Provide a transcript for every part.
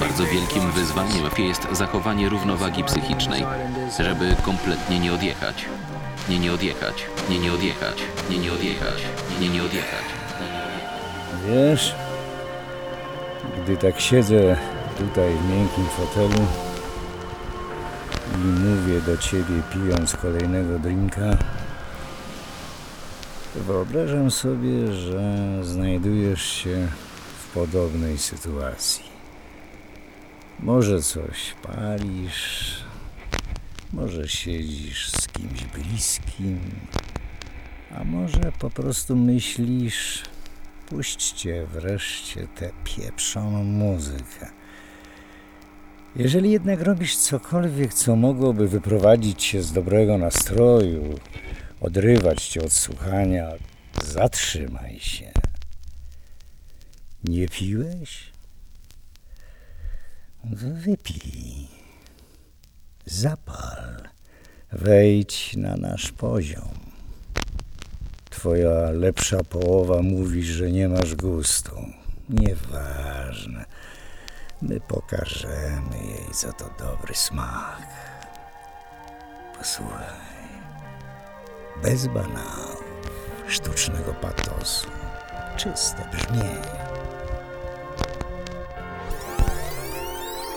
Bardzo wielkim wyzwaniem jest zachowanie równowagi psychicznej, żeby kompletnie nie odjechać. Nie nie odjechać, nie nie odjechać, nie nie odjechać, nie nie odjechać. Wiesz, gdy tak siedzę tutaj w miękkim fotelu i mówię do ciebie pijąc kolejnego drinka, wyobrażam sobie, że znajdujesz się podobnej sytuacji. Może coś palisz, może siedzisz z kimś bliskim, a może po prostu myślisz, Puśćcie wreszcie tę pieprzoną muzykę. Jeżeli jednak robisz cokolwiek, co mogłoby wyprowadzić cię z dobrego nastroju, odrywać cię od słuchania, zatrzymaj się. Nie piłeś? No Wypij. Zapal. Wejdź na nasz poziom. Twoja lepsza połowa mówi, że nie masz gustu. Nieważne. My pokażemy jej, co to dobry smak. Posłuchaj. Bez banałów, sztucznego patosu, czyste brzmienie.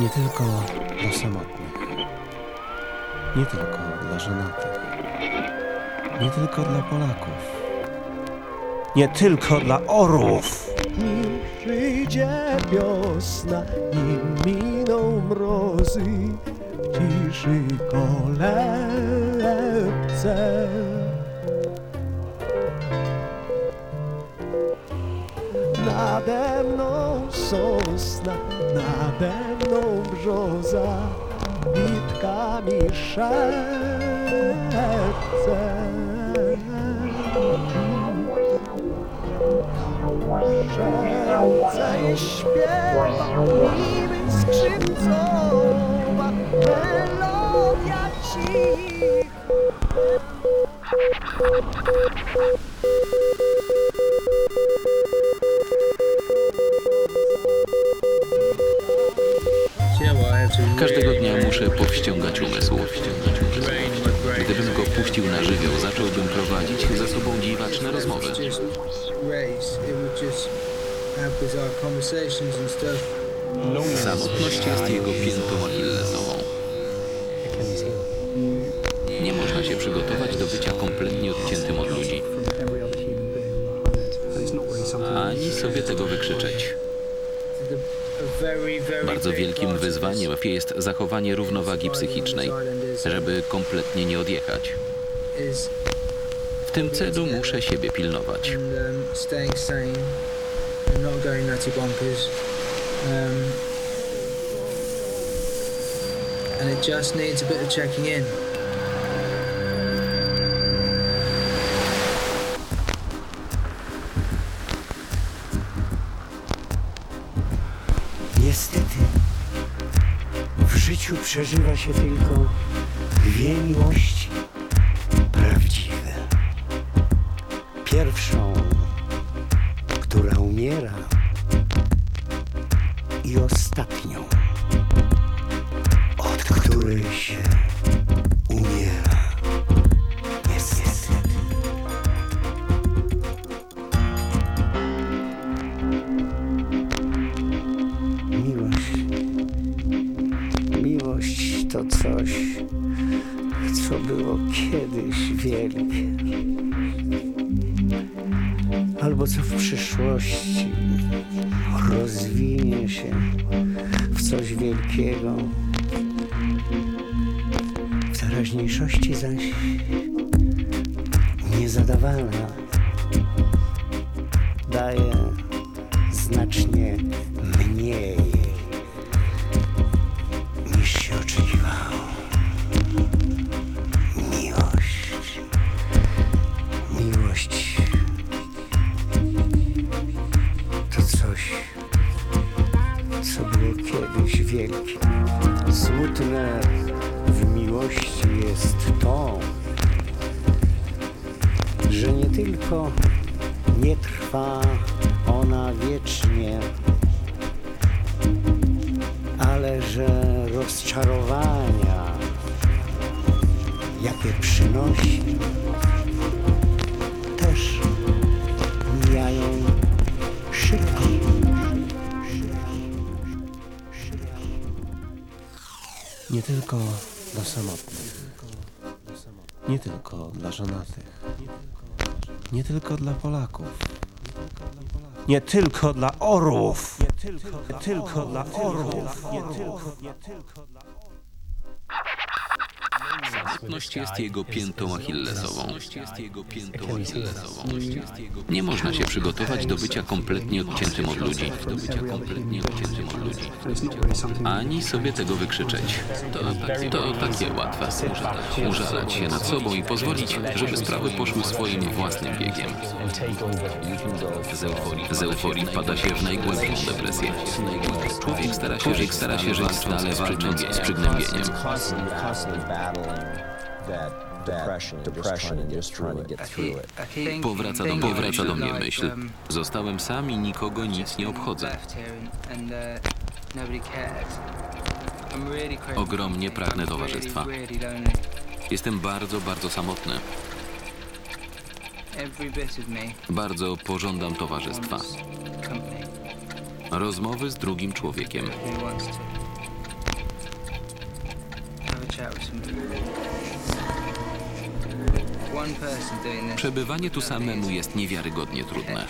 Nie tylko dla samotnych, nie tylko dla żonatych, nie tylko dla Polaków, nie tylko dla orłów. Nim przyjdzie wiosna, nim miną mrozy, w ciszy kolebce. Nade mną sosna, nade mną brzoza, bitkami szepce. Szepce i śpiewa, niby skrzypcowa melodia cicha. Każdego dnia muszę powściągać umysł. Gdybym go puścił na żywioł, zacząłbym prowadzić ze sobą dziwaczne rozmowy. Samotność jest jego piętą achillesową. Nie można się przygotować do bycia kompletnie odciętym od ludzi, ani sobie tego wykrzyczeć. Bardzo wielkim wyzwaniem jest zachowanie równowagi psychicznej, żeby kompletnie nie odjechać. W tym celu muszę siebie pilnować. and um. Um, it just needs a bit of checking in. Przeżywa się tylko dwie miłości prawdziwe. Pierwszą, która umiera, i ostatnią, od której się Miłość to coś, co było kiedyś wielkie. Albo co w przyszłości rozwinie się w coś wielkiego. W teraźniejszości zaś niezadawalna daje znacznie mniej Smutne w miłości jest to, że nie tylko nie trwa ona wiecznie, że rozczarowania, jakie przynosi, też mijają szybko. Nie tylko dla samotnych. Nie tylko dla żonatych. Nie tylko dla Polaków. Nie tylko dla orłów. Nie tylko dla orłów. Nie tylko, nie tylko dla Samotność jest jego piętą achillesową. Nie można się przygotować do bycia kompletnie odciętym od ludzi. Do bycia kompletnie odciętym od ludzi. Ani sobie tego wykrzyczeć. To, to takie łatwe. Użalać się nad sobą i pozwolić, żeby sprawy poszły swoim własnym biegiem. Z euforii, wpada się w najgłębszą depresję. Człowiek stara się, stara się żyć stale walcząc z przygnębieniem. Powraca do, powraca do mnie myśl. Zostałem sam i nikogo nic nie obchodzę. Ogromnie pragnę towarzystwa. Jestem bardzo, bardzo samotny. Bardzo pożądam towarzystwa. Rozmowy z drugim człowiekiem. Przebywanie tu samemu jest niewiarygodnie trudne.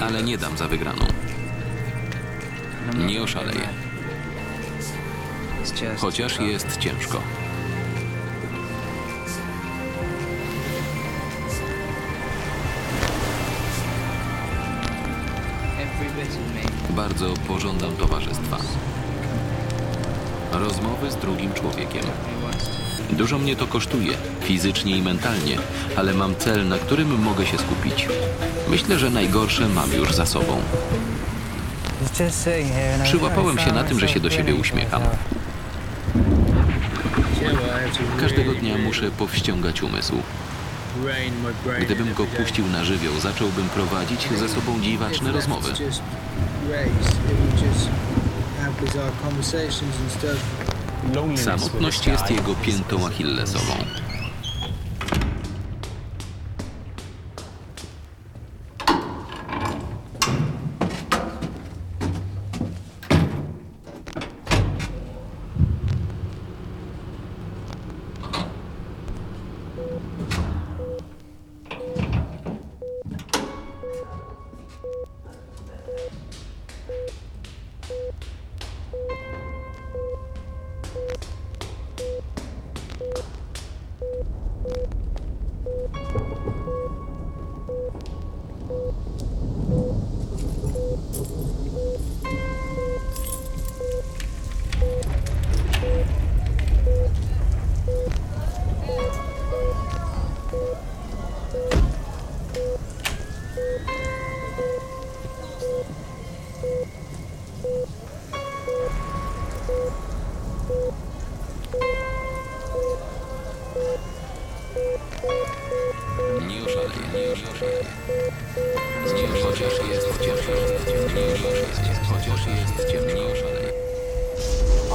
Ale nie dam za wygraną. Nie oszaleję. Chociaż jest ciężko. Bardzo pożądam towarzystwa. Rozmowy z drugim człowiekiem. Dużo mnie to kosztuje, fizycznie i mentalnie, ale mam cel, na którym mogę się skupić. Myślę, że najgorsze mam już za sobą. Przyłapałem się na tym, że się do siebie uśmiecham. Każdego dnia muszę powściągać umysł. Gdybym go puścił na żywioł, zacząłbym prowadzić ze sobą dziwaczne rozmowy. Samotność jest jego piętą achillesową.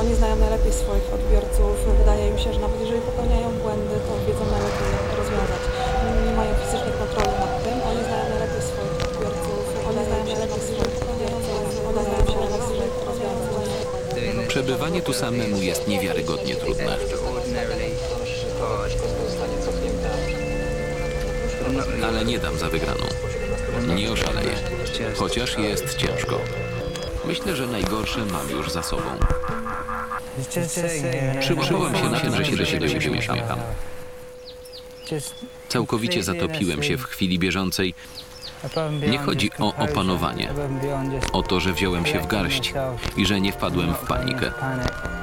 Oni znają najlepiej swoich odbiorców. Wydaje im się, że nawet jeżeli popełniają błędy, to wiedzą najlepiej jak rozwiązać. Nie mają fizycznej kontroli nad tym. Oni znają najlepiej swoich odbiorców. Oni znają najlepiej swoich odbiorców. Oni znają się najlepiej jak to rozwiązać. Przebywanie tu samemu jest niewiarygodnie trudne. Ale nie dam za wygraną. Nie oszaleję. Chociaż jest ciężko. Myślę, że najgorsze mam już za sobą. Przyłapałem się na tym, że się do siebie uśmiecham. Całkowicie zatopiłem się w chwili bieżącej. Nie chodzi o opanowanie, o to, że wziąłem się w garść i że nie wpadłem w panikę,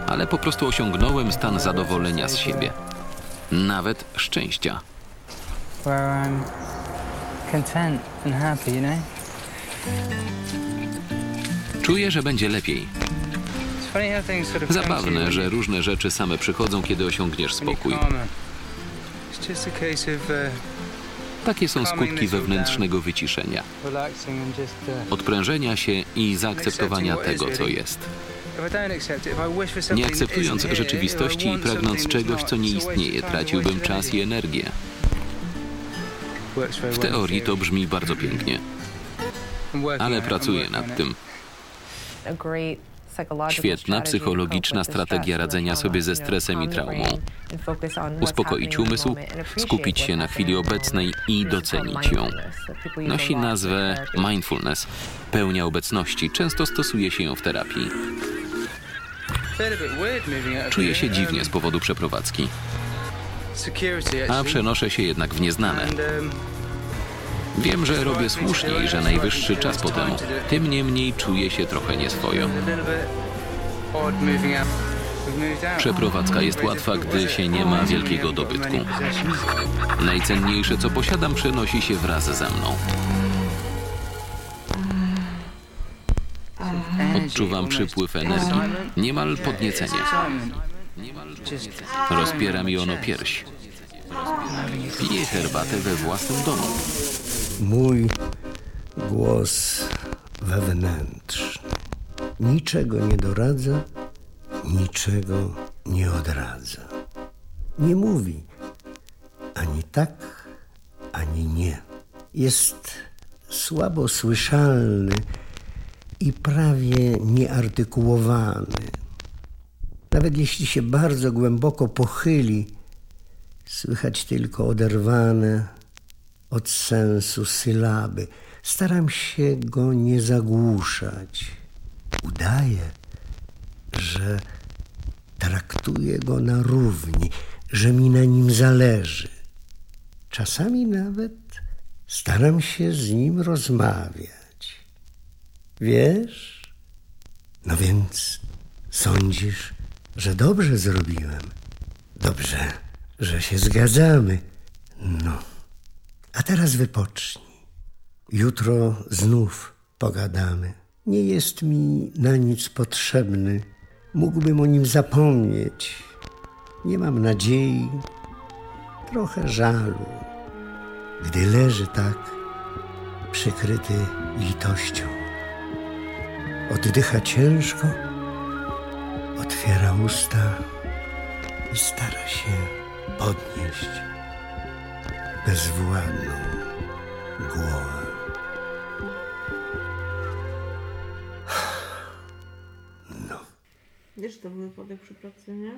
ale po prostu osiągnąłem stan zadowolenia z siebie, nawet szczęścia. Czuję, że będzie lepiej. Zabawne, że różne rzeczy same przychodzą, kiedy osiągniesz spokój. Takie są skutki wewnętrznego wyciszenia, odprężenia się i zaakceptowania tego, co jest. Nie akceptując rzeczywistości I pragnąc czegoś, co nie istnieje, traciłbym czas i energię. W teorii to brzmi bardzo pięknie, ale pracuję nad tym. Świetna psychologiczna strategia radzenia sobie ze stresem i traumą. Uspokoić umysł, skupić się na chwili obecnej i docenić ją. Nosi nazwę mindfulness, pełnia obecności. Często stosuje się ją w terapii. Czuję się dziwnie Um, z powodu przeprowadzki, a przenoszę się jednak w nieznane. Wiem, że robię słusznie i że najwyższy czas po temu. Tym niemniej czuję się trochę nieswojo. Przeprowadzka jest łatwa, gdy się nie ma wielkiego dobytku. Najcenniejsze, co posiadam, przenosi się wraz ze mną. Odczuwam przypływ energii, niemal podniecenie. Rozpiera mi ono pierś. Piję herbatę we własnym domu. Mój głos wewnętrzny niczego nie doradza, niczego nie odradza. Nie mówi ani tak, ani nie. Jest słabo słyszalny i prawie nieartykułowany. Nawet jeśli się bardzo głęboko pochyli, słychać tylko oderwane od sensu sylaby. Staram się go nie zagłuszać. Udaję, że traktuję go na równi, że mi na nim zależy. Czasami nawet staram się z nim rozmawiać. Wiesz? No więc sądzisz, że dobrze zrobiłem. Dobrze, że się zgadzamy. No. A teraz wypocznij. Jutro znów pogadamy. Nie jest mi na nic potrzebny. Mógłbym o nim zapomnieć. Nie mam nadziei, trochę żalu, gdy leży tak przykryty litością. Oddycha ciężko, otwiera usta i stara się podnieść bezwładną głowę. Wiesz, to był wypadek przy pracy, nie?